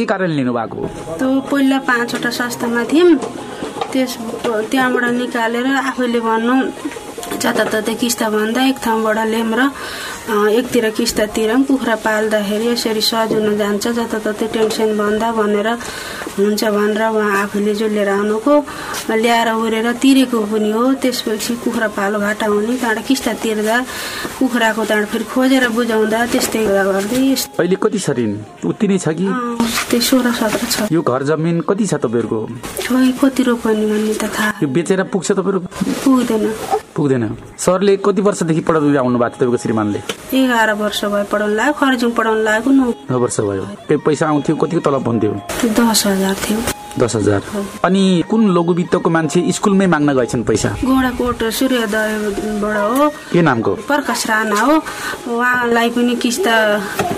के कारण लिनु भएको त्यो पहिला पाँचवटा संस्थामा थियौँ। त्यस त्यहाँबाट निकालेर आफैले भन्नु जताततै किस्ता भन्दा एक ठाउँबाट ल्याउँ र एकतिर किस्ता तिरौँ कुखुरा पाल्दाखेरि यसरी सजुन जान्छ। जताततै टेन्सन भन्दा भनेर हुन्छ भनेर उहाँ आफैले जो लिएर आउनुको ल्याएर उरेर तिरेको पनि हो। त्यसपछि कुखुरा पालो घाटा हुने त्यहाँबाट किस्ता तिर्दा कुखुराको त्यहाँबाट फेरि खोजेर बुझाउँदा त्यस्तै गर्दा अहिले कति छ ऋण? उति नै छ कि? त्यही सोह्र सत्र छ। यो घर जमिन कति छ तपाईँहरूको? कति रोपनी भन्ने त थाहा। यो बेचेर पुग्छ तपाईँहरू पुग्दैन। पुग्दैन। सरले कति वर्षदेखि पढाउँदै आउनु भएको थियो तपाईँको श्रीमानले? एघार वर्ष भयो पढाउनु लाग्यो खर्जुङ पढाउनु लागेको नौ। वर्ष भयो। पैसा आउँथ्यो कतिको तलब हुन्थ्यो? दस हजार थियो। दस हजार। अनि कुन लघु वित्तको मान्छे स्कुलमै माग्न गएछन् पैसा? गोडाकोट सूर्योदयबाट हो। के नामको? प्रकाश राणा हो। उहाँलाई पनि किस्ता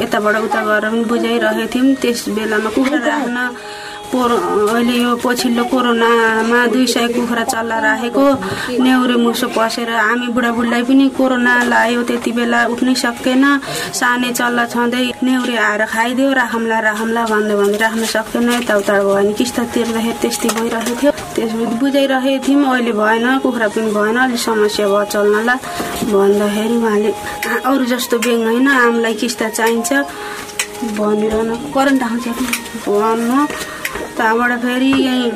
यताबाट उता गरेर पनि बुझाइरहेको थियौँ त्यस बेलामा कुखुरा राख्न अहिले यो पछिल्लो कोरोनामा दुई सय कुखुरा चल्ला राखेको। नेउरे मुसो पसेर हामी बुढाबुढीलाई पनि कोरोना लाग्यो त्यति बेला उठ्नै सकेन। सानै चल्ला छँदै नेउरे आएर खाइदियो राखौँला राखौँला भन्दै भन्दै राख्न सकेन। यताउता भयो भने किस्ता तिर्दाखेरि त्यस्तै भइरहेको थियो। त्यसपछि बुझाइरहेको थियौँ अहिले भएन कुखुरा पनि भएन अलिक समस्या भयो चल्नलाई भन्दाखेरि उहाँले अरू जस्तो ब्याङ्क होइन हामीलाई किस्ता चाहिन्छ। भनिरहन करेन्ट आउँछ भन्नु। त्यहाँबाट फेरि यहीँ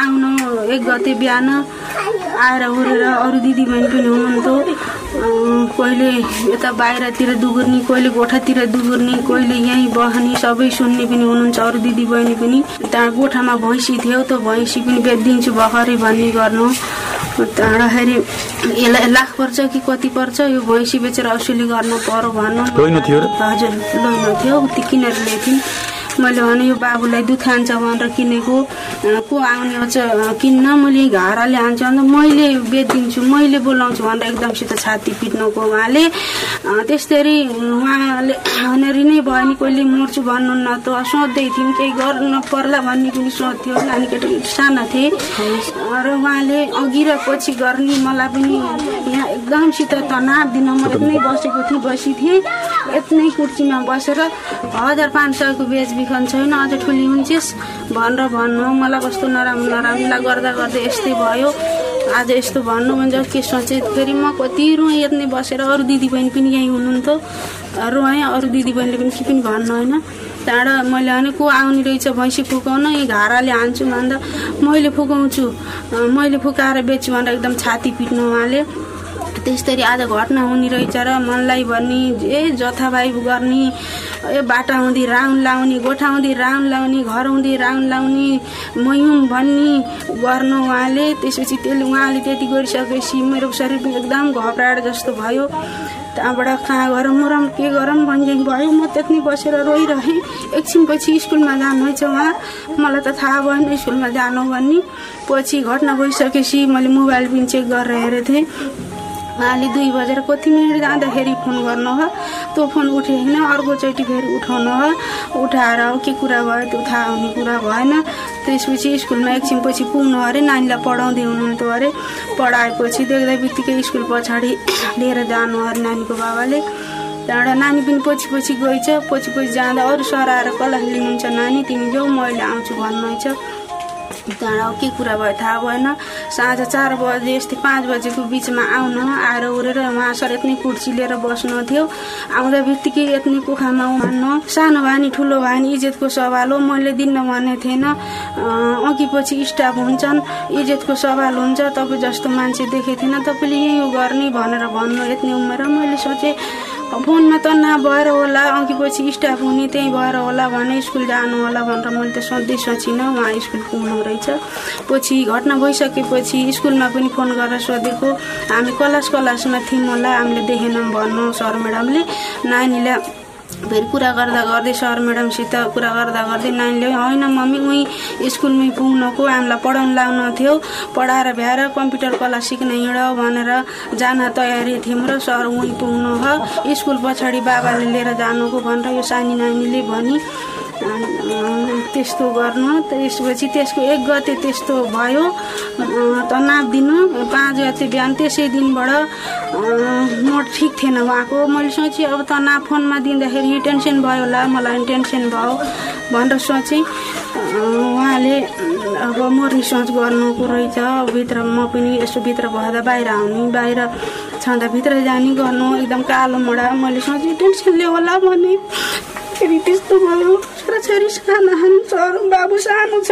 आउनु एक गते बिहान आएर उरेर अरू दिदीबहिनी पनि हुनुहुन्थ्यो। कहिले यता बाहिरतिर दुगुर्ने कहिले गोठातिर दुगुर्ने कहिले यहीँ बस्ने सबै सुन्ने पनि हुनुहुन्छ अरू दिदीबहिनी पनि। त्यहाँ गोठामा भैँसी थियो त्यो भैँसी पनि बेचिदिन्छु भर्खरै भन्ने गर्नु। त्यहाँदाखेरि यसलाई लाख पर्छ कि कति पर्छ? यो भैँसी बेचेर असुली गर्न पर्यो भन्नु। थियो? हजुर लोइनो थियो। किनेर ल्याएको मैले भने यो बाबुलाई दुध खान्छ भनेर किनेको को आउने हो किन्न मैले यही घाराले हान्छु अन्त मैले बेचिदिन्छु मैले बोलाउँछु भनेर एकदमसित छाती पिट्नुको उहाँले अँ, त्यस्तरी उहाँले भनेर नै भयो नि कहिले मर्छु भन्नुहुन्न त सोध्दै थियौँ केही गर्नु पर्ला भन्ने पनि सोध्थ्यो नानी केटी साना थिएँ। र उहाँले अघि र पछि गर्ने मलाई पनि यहाँ एकदमसित तनाव दिन म यत्नै बसेको थिएँ बसी थिएँ। यत्नै कुर्सीमा बसेर हजार पाँच सयको बेचबिखन छैन अझ ठुली हुन्छेस्? भनेर भन्नु मलाई कस्तो नराम्रो नराम्रोलाई गर्दा गर्दै यस्तै भयो। आज यस्तो भन्नु भने के सोचेँ फेरि म कति रुएँ यत्नै बसेर अरू दिदीबहिनी पनि यहीँ हुनुहुन्थ्यो। रुएँ अरू दिदीबहिनीले पनि के पनि भन्नु होइन। त्यहाँबाट मैले भने को आउने रहेछ? भैँसी फुकाउन? यही घाराले हान्छु भन्दा मैले फुकाउँछु। मैले फुकाएर बेच्छु भनेर एकदम छाती पिट्नु उहाँले। त्यस्तरी आज घटना हुने रहेछ र मनलाई भन्ने ए जथाभाइ गर्ने ए बाटा हुँदी राउन्ड लाउने गोठा हुँदी राउन्ड लाउने घर हुँदी राउन्ड लाउने मयुम भन्ने गर्नु उहाँले त्यसपछि त्यसले उहाँले त्यति गरिसकेपछि मेरो शरीर एकदम घबराएर जस्तो भयो। त्यहाँबाट कहाँ गरौँ मरौँ के गरौँ भन्ने भयो। म त्यति बसेर रोइरहेँ। एकछिनपछि स्कुलमा जानुहुन्छ उहाँ। मलाई त थाहा भएन स्कुलमा जानु भन्ने। पछि घटना भइसकेपछि मैले मोबाइल पनि चेक गरेर हेरेको थिएँ। उहाँले दुई बजेर कति मिनट जाँदाखेरि फोन गर्नु हो। त्यो फोन उठेन अर्कोचोटि फेरि उठाउनु हो। उठाएर के कुरा भयो त्यो थाहा हुने कुरा भएन। त्यसपछि स्कुलमा एकछिन पछि पुग्नु अरे नानीलाई पढाउँदै हुनुहुन्थ्यो अरे। पढाएपछि देख्दा बित्तिकै स्कुल पछाडि लिएर जानु अरे नानीको बाबाले। त्यहाँबाट नानी पनि पछि पछि गइछ। पछि पछि जाँदा अरू सर आएर कसलाई लिनुहुन्छ नानी तिमी जाऊ मैले आउँछु भन्नुहुन्छ। त्यहाँबाट के कुरा भयो। थाहा भएन। साँझ चार बजे यस्तै पाँच बजेको बिचमा आउनु आएर उरेर उहाँ सर यत्नै कुर्सी लिएर बस्नु थियो आउँदा बित्तिकै यत्नै कुखामा उहाल्नु सानो भानी ठुलो भानी इज्जतको सवाल हो। मैले दिन्न भनेको थिएन। अघि पछि स्टाफ हुन्छन्। इज्जतको सवाल हुन्छ। तपाईँ जस्तो मान्छे देखेको थिएन। तपाईँले यही हो गर्ने भनेर भन्नु यत्नै उमेर। मैले सोचेँ फोनमा त नभएर होला। अघि पछि स्टाफ हुने त्यही भएर होला भने स्कुल जानु होला भनेर मैले त सोध्दै सोचिनँ। उहाँ स्कुल पुग्नु रहेछ पछि घटना भइसकेपछि स्कुलमा पनि फोन गरेर सोधेको हामी क्लास क्लासमा थियौँ होला। हामीले देखेनौँ भन्नु सर म्याडमले। नानीलाई फेरि कुरा गर्दा गर्दै सर म्याडमसित कुरा गर्दा गर्दै नानीले होइन मम्मी उहीँ स्कुलमै पुग्नको हामीलाई पढाउनु लाग्नु थियो। पढाएर भ्याएर कम्प्युटर कला सिक्न हिँड भनेर जान तयारी थियौँ र सर उहीँ पुग्नु हो। स्कुल पछाडि बाबाले लिएर जानुको भनेर यो सानी नानीले भनी त्यस्तो गर्नु। त्यसपछि त्यसको एक गते त्यस्तो भयो। तनाव दिनु। पाँच गते बिहान त्यसै दिनबाट म ठिक थिएन उहाँको। मैले सोचेँ अब तनाव फोनमा दिँदाखेरि टेन्सन भयो होला। मलाई टेन्सन भयो भनेर सोचेँ। उहाँले अब मर्ने सोच गर्नुको रहेछ। भित्र म पनि यसो भित्र भएर बाहिर आउने बाहिर छँदा भित्र जाने गर्नु। एकदम कालो मोडा। मैले सोचेँ टेन्सनले होला भने। फेरि त्यस्तो भयो। छोराछोरी साना बाबु सानो छ।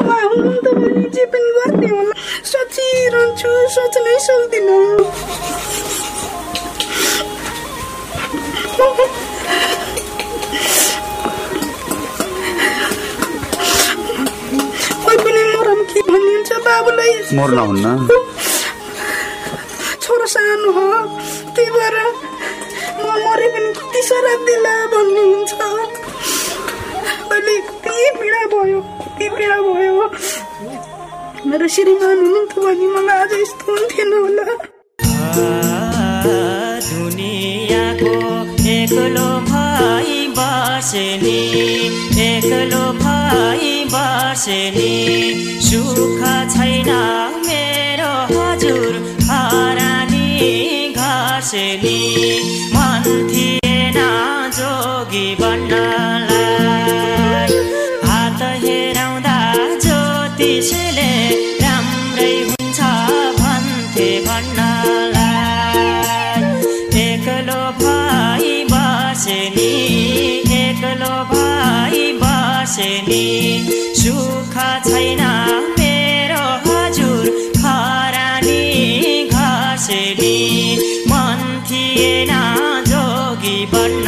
उहाँ हुनुहुन्थ्यो भने जे पनि गर्थे होला। सोचिरहन्छु सोच्नै सक्दिनँ। कोही पनि मरम के भनिन्छ बाबुलाई। छोरो सानो हो त्यही भएर मरे पनि कति सारा दिला भन्नुहुन्छ अहिले कति पीडा भयो कति पीडा भयो मेरो श्रीमान हुनुहुन्थ्यो भने मलाई आज यस्तो हुन्थेन होला दुनियाँको एक्लो भाइ बस्ने एक्लो भाइ बस्ने सुख छैन। घाँसनी मन थिएन जोगी बन्नलाई मन थिएन जोगी बन्नलाई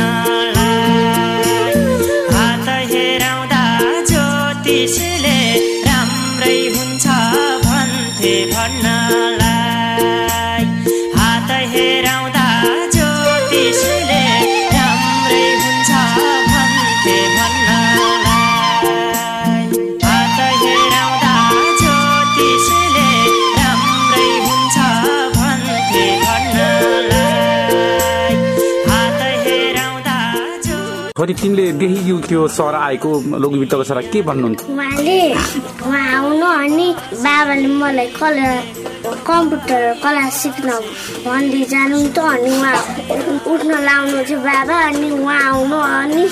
छोरी तिमीले देखियो त्यो सर आएको लोकगीतको सर के भन्नुहुन्छ? उहाँले उहाँ आउनु अनि बाबाले मलाई कला कम्प्युटर कला सिक्न भन्दै जानुहुन्थ्यो अनि उहाँ उठ्न लाउनु थियो बाबा अनि उहाँ आउनु अनि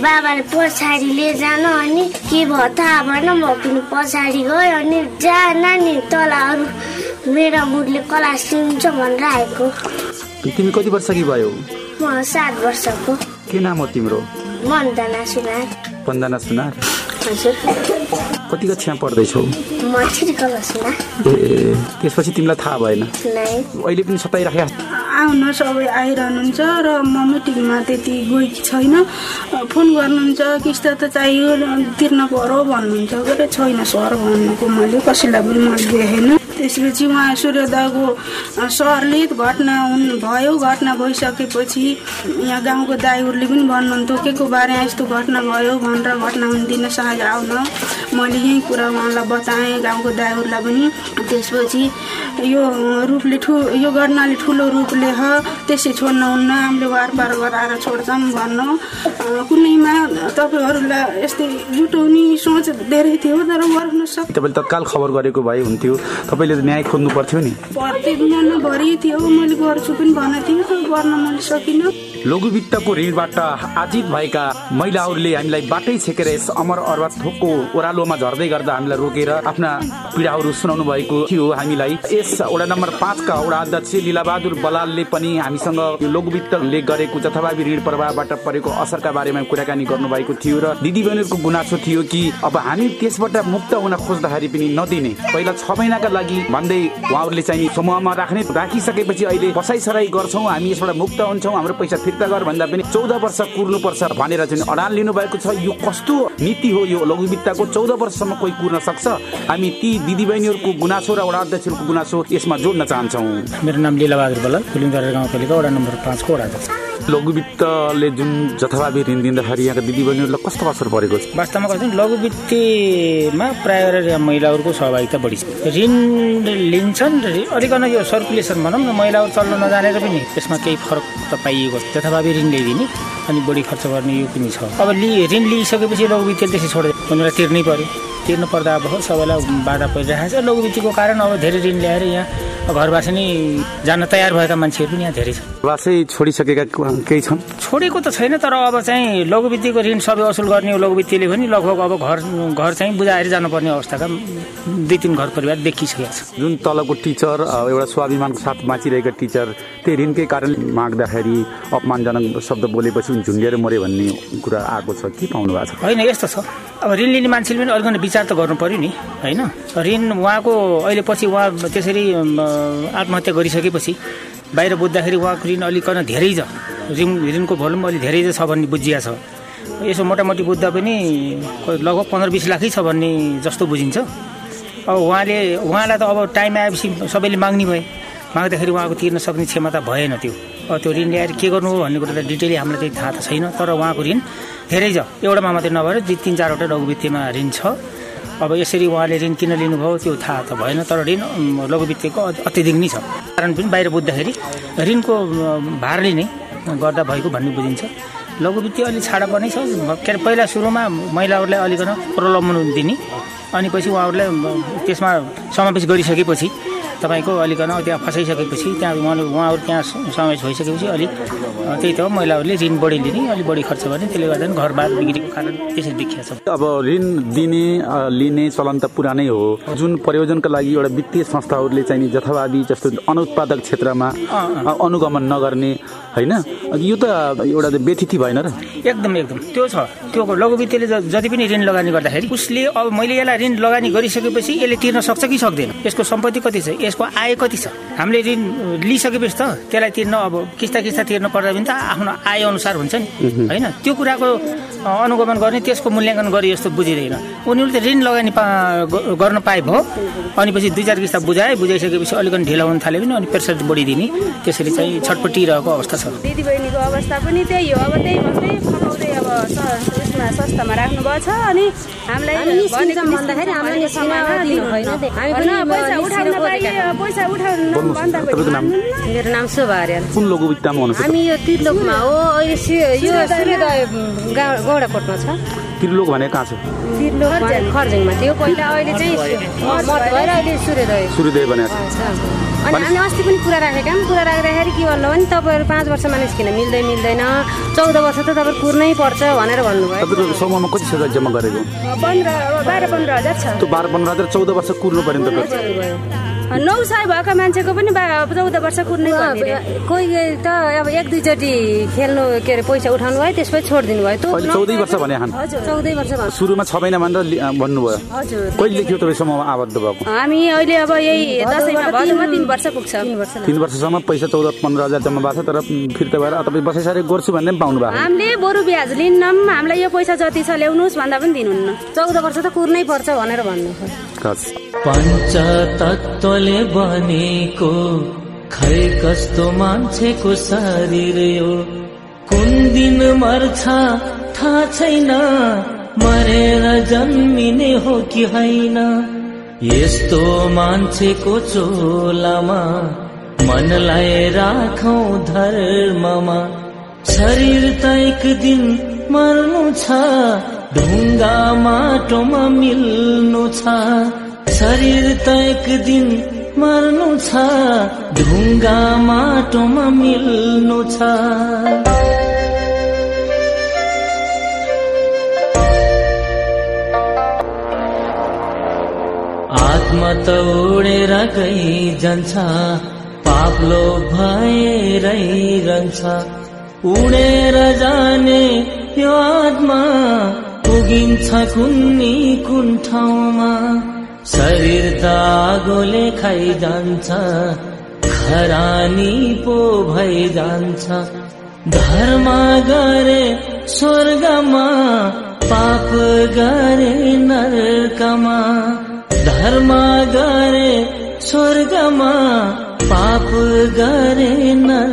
बाबाले पछाडि लिएर जानु अनि के भयो थाहा भएन म पनि पछाडि गएँ अनि जा नानी तल अरू मेरो बुढले कला सिक्छ भनेर आएको। तिमी कति वर्ष कि भयो? म सात वर्षको। के नाम हो तिम्रो वन्दना सुनार? कति कक्षामा पढ्दैछौ ए त्यसपछि तिमीलाई थाहा भएन। नै। अहिले पनि सताइराख्या? आउन सबै आइरहनुहुन्छ र म मिटिङमा त्यति गएकी छैन। फोन गर्नुहुन्छ किस्त त चाहियो तिर्न पर्यो भन्नुहुन्छ। गरे छैन सर भन्नुको मैले कसैलाई पनि मैले देखेन त्यसपछि उहाँ सूर्यदाको सरले घटना हुन् भयो घटना भइसकेपछि यहाँ गाउँको दाईहरूले पनि भन्नुहुन्थ्यो के को बारे यस्तो घटना भयो? भनेर घटना हुन दिन साँझ आउन मैले यही कुरा उहाँलाई बताएँ गाउँको दाईहरूलाई पनि। त्यसपछि यो रूपले ठु यो घटनाले ठुलो रूपले ह त्यसै छोड्न हुन्न हामीले वारपार गराएर छोड्छौँ भन्नु। कुनैमा तपाईँहरूलाई यस्तै जुटाउने सोच धेरै थियो तर गर्न सक् तपाईँले तत्काल खबर गरेको भए हुन्थ्यो। तपाईँले त न्याय खोज्नु पर्थ्यो नि। प्रत्येक मनभरि थियो मैले गर्छु पनि भनेको थिएँ तर गर्न मैले सकिनँ। लघु वित्तको ऋणबाट आजित भएका महिलाहरूले हामीलाई बाटै छेकेर यस अमर अरबा थोकको ओह्रालोमा झर्दै गर्दा हामीलाई रोकेर आफ्ना पीडाहरू सुनाउनु भएको थियो। हामीलाई यस वडा नम्बर पाँचका वडा अध्यक्ष लीलाबहादुर बलालले पनि हामीसँग यो लघु वित्तले गरेको जथाभावी ऋण प्रभावबाट परेको असरका बारेमा कुराकानी गर्नुभएको थियो र दिदीबहिनीहरूको गुनासो थियो कि अब हामी त्यसबाट मुक्त हुन खोज्दाखेरि पनि नदिने। पहिला छ महिनाका लागि भन्दै उहाँहरूले चाहिँ समूहमा राख्ने राखिसकेपछि अहिले बसाइसराई गर्छौँ। हामी यसबाट मुक्त हुन्छौँ। हाम्रो पैसा फिर्ता गर भन्दा पनि चौध वर्ष कुर्नुपर्छ भनेर चाहिँ अडान लिनुभएको छ। यो कस्तो नीति हो? यो लघु वित्तको चौध वर्षसम्म कोही कुर्न सक्छ? हामी ती दिदीबहिनीहरूको गुनासो र वडा अध्यक्षहरूको गुनासो यसमा जोड्न चाहन्छौँ। मेरो नाम लीलाबहादुर बल्ल फुलिङदरा गाउँपालिका वडा नम्बर पाँचको वडा अध्यक्ष। लघु वित्तले जुन जथाभावी ऋण दिँदाखेरि यहाँका दिदीबहिनीहरूलाई कस्तो असर परेको छ? वास्तवमा कस्तो भने लघु वित्तीयमा प्राय गरेर यहाँ महिलाहरूको सहभागिता बढी छ। ऋण लिन्छन् र अलिकन यो सर्कुलेसन भनौँ न महिलाहरू चल्न नजानेर पनि त्यसमा केही फरक त पाइएको छ। जथाभावी ऋण ल्याइदिने अनि बढी खर्च गर्ने यो पनि छ। अब लि ऋण लिइसकेपछि लघुवित्तले त्यसै छोड्दै उनीहरूलाई तिर्नै पर्यो। तिर्नु पर्दा अब सबैलाई बाधा परिरहेको छ। लघुवित्तको कारण अब धेरै ऋण ल्याएर यहाँ घरवासी नै जान तयार भएका मान्छेहरू पनि यहाँ धेरै छन्। वासै छोडिसकेका केही छन्? छोडेको त छैन तर अब चाहिँ लघुवित्तको ऋण सबै असुल गर्ने लघुवित्तले पनि लगभग अब घर घर चाहिँ बुझाएर जानुपर्ने अवस्थाका दुई तिन घर परिवार देखिसकेका छ जुन तलको टिचर एउटा स्वाभिमानको साथ बाँचिरहेका टिचर त्यही ऋणकै कारण माग्दाखेरि अपमानजनक शब्द बोलेपछि झुन्डिएर मऱ्यो भन्ने कुरा आएको छ। के पाउनु भएको छ? होइन यस्तो छ। अब ऋण लिने मान्छेले पनि अलिकति विचार त गर्नु पर्यो नि होइन? ऋण उहाँको अहिले पछि उहाँ त्यसरी आत्महत्या गरिसकेपछि बाहिर बुझ्दाखेरि उहाँको ऋण अलिकन धेरै छ। ऋण ऋणको भोल्युम अलिक धेरै छ भन्ने बुझिया छ। यसो मोटामोटी बुझ्दा पनि लगभग पन्ध्र बिस लाखै छ भन्ने जस्तो बुझिन्छ। अब उहाँले उहाँलाई त अब टाइम आएपछि सबैले माग्ने भए। माग्दाखेरि उहाँको तिर्न सक्ने क्षमता भएन त्यो। अब त्यो ऋण ल्याएर के गर्नु हो भन्ने कुरा त डिटेली हामीलाई चाहिँ थाहा त छैन तर उहाँको ऋण धेरै छ। एउटामा मात्रै नभएर दुई तिन चारवटा लघुवित्तीयमा ऋण छ। अब यसरी उहाँले ऋण किन लिनुभयो त्यो थाहा त भएन तर ऋण अ- अत्यधिक नै छ। कारण पनि बाहिर बुझ्दाखेरि ऋणको भारले नै गर्दा भएको भन्ने बुझिन्छ। लघुवित्तीय अलि छाडा पनि छ। के अरे पहिला सुरुमा महिलाहरूलाई अलिकन प्रलोभन दिने अनि पछि उहाँहरूलाई त्यसमा समावेश गरिसकेपछि तपाईँको अलिकन त्यहाँ फसाइसकेपछि त्यहाँ उहाँले उहाँहरू त्यहाँ समावेश भइसकेपछि अलिक त्यही त महिलाहरूले ऋण बढी लिने अलिक बढी खर्च गर्ने त्यसले गर्दा घरबार बिग्रेको कारण त्यसरी देखिया छ। अब ऋण दिने लिने चलन त पुरानै हो। जुन प्रयोजनका लागि एउटा वित्तीय संस्थाहरूले चाहिँ नि जथाभावी जस्तो अनुत्पादक क्षेत्रमा अनुगमन नगर्ने होइन? यो त एउटा व्यथिति भएन र? एकदम एकदम। त्यो छ। त्यो लघुवित्तले ज- जति पनि ऋण लगानी गर्दाखेरि उसले अब मैले यसलाई ऋण लगानी गरिसकेपछि यसले तिर्न सक्छ कि सक्दैन? यसको सम्पत्ति कति छ? यसको आय कति छ? हामीले ऋण लिइसकेपछि त त्यसलाई तिर्न अब किस्ता किस्ता तिर्न पर्दा पनि त आफ्नो आय अनुसार हुन्छ नि। होइन? त्यो कुराको अ, अनुगमन गर्ने त्यसको मूल्याङ्कन गरे जस्तो बुझिँदैन। उनीहरूले त ऋण लगानी पा गर्न पाए भयो अनि पछि दुई चार किस्ता बुझाए बुझाइसकेपछि अलिकति ढिला हुन थाल्यो भने अनि प्रेसर बढिदिने त्यसरी चाहिँ छटपटिरहेको अवस्था छ। दिदीबहिनीको अवस्था पनि त्यही हो। अब त्यही भन्दै फकाउँदै अब उसमा संस्थामा राख्नुभएको छ अनि हामीलाई पैसा उठाउन। मेरो नाम शोभा कुन हामी यो तिर्लोकमा हो अहिले सि- यो सूर्योदय गा- गौडाकोटमा छ? त्रिलोक भने कहाँ छ? तिर्लोक भने खर्जुङमा थियो। पहिला अहिले चाहिँ मत भएर अहिले सूर्योदय। सूर्योदय भनेको छ। अनि हामी अस्ति पनि कुरा राखेका कुरा राख्दाखेरि के भन्नु भने तपाईँहरू पाँच वर्षमा निस्किन मिल्दै मिल्दैन? चौध वर्ष त तपाईँहरू कुर्नै पर्छ भनेर भन्नुभयो। तपाईँको समूहमा कति छ जम्मा गरेको? पन्ध्र बाह्र पन्ध्र हजार छ। त्यो बाह्र पन्ध्र हजार चौध वर्ष कुर्नु पर्यो नि तपाईँ नौ सय भएको मान्छेको पनि चौध वर्ष कुर्नै पर्ने रे। कोही त अब एक दुईचोटि खेल्नु के अरे पैसा उठाउनु भयो त्यसपछि छोडिदिनु भयो। चौधै वर्ष भने हान। चौधै वर्ष भयो। सुरुमा छ महिना मानेर लि- भन्नुभयो। हजुर। कहिलेदेखि हो तपाईँ समूहमा आबद्ध भएको? हामी अहिले अब यही दसैँमा भदौमा तिन वर्ष पुग्छ। तिन वर्ष तिन वर्षसम्म पैसा चौध पन्ध्र हजार जम्मा भएको छ तर फिर्ता भएर तपाईँ बसाइसारे गर्छु भन्ने पनि पाउनु भएको हामीले बरु ब्याज लिन्नौँ हामीलाई यो पैसा जति छ ल्याउनुहोस् भन्दा पनि दिनुहुन्न। चौध वर्ष त कुर्नै पर्छ भनेर भन्नु हस्। पञ्चतत्त्वले बनेको खै कस्तो मान्छेको शरीर यो? कुन दिन मर्छ थाहा छैन। मरेर जन्मिने हो कि होइन? यस्तो मान्छेको चोलामा मनलाई राखौं धर्ममा। शरीर त एक दिन मर्नु छ ढुङ्गा माटोमा मिल्नु छ। शरीर त एक दिन मर्नु छ ढुङ्गा माटोमा मिल्नु छ। आत्मा त उडेर गइजान्छ पाप्लो भएरै रहन्छ। उडेर जाने यो आत्मा पुगिन्छ कुन्नी कुन ठाउँमा। शरीर त आगोले खाइजान्छ खरानी पो भइजान्छ। धर्म गरे स्वर्गमा पाप गरे नरकमा। धर्म गरे स्वर्गमा पाप गरे नरकमा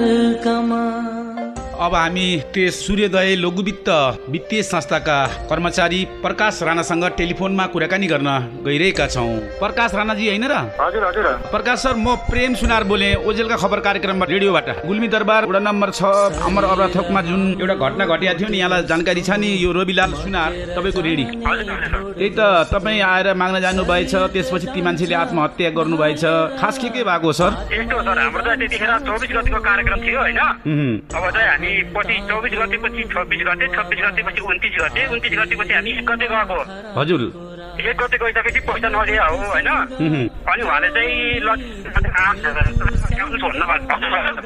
अब हामी त्यस सूर्योदय लघुवित्त वित्तीय संस्थाका कर्मचारी प्रकाश राणासँग टेलिफोनमा कुराकानी गर्न गइरहेका छौँ। प्रकाश राणाजी होइन र? हजुर हजुर। प्रकाश सर म प्रेम सुनार बोले ओजेलका खबर कार्यक्रममा रेडियोबाट। गुल्मी दरबार वडा नम्बर छ अमर अब्राथोकमा जुन एउटा घटना घटिया थियो नि यहाँलाई जानकारी छ नि यो रविलाल सुनार तपाईँको रेडी। त्यही त तपाईँ आएर माग्न जानुभएछ त्यसपछि ती मान्छेले आत्महत्या गर्नुभएछ। खास के के भएको सर? यस्तो सर। हाम्रो चाहिँ त्यतिखेर चौबिस गतिको कार्यक्रम थियो होइन। अब चाहिँ हामी पछि चौबिस गतेपछि छब्बिस गते छब्बिस गतेपछि उन्तिस गते उन्तिस गतेपछि हामी एक गते गएको। हजुर। एक गते गइसकेपछि पैसा नदिए हो होइन। अनि उहाँले चाहिँ छोड्नु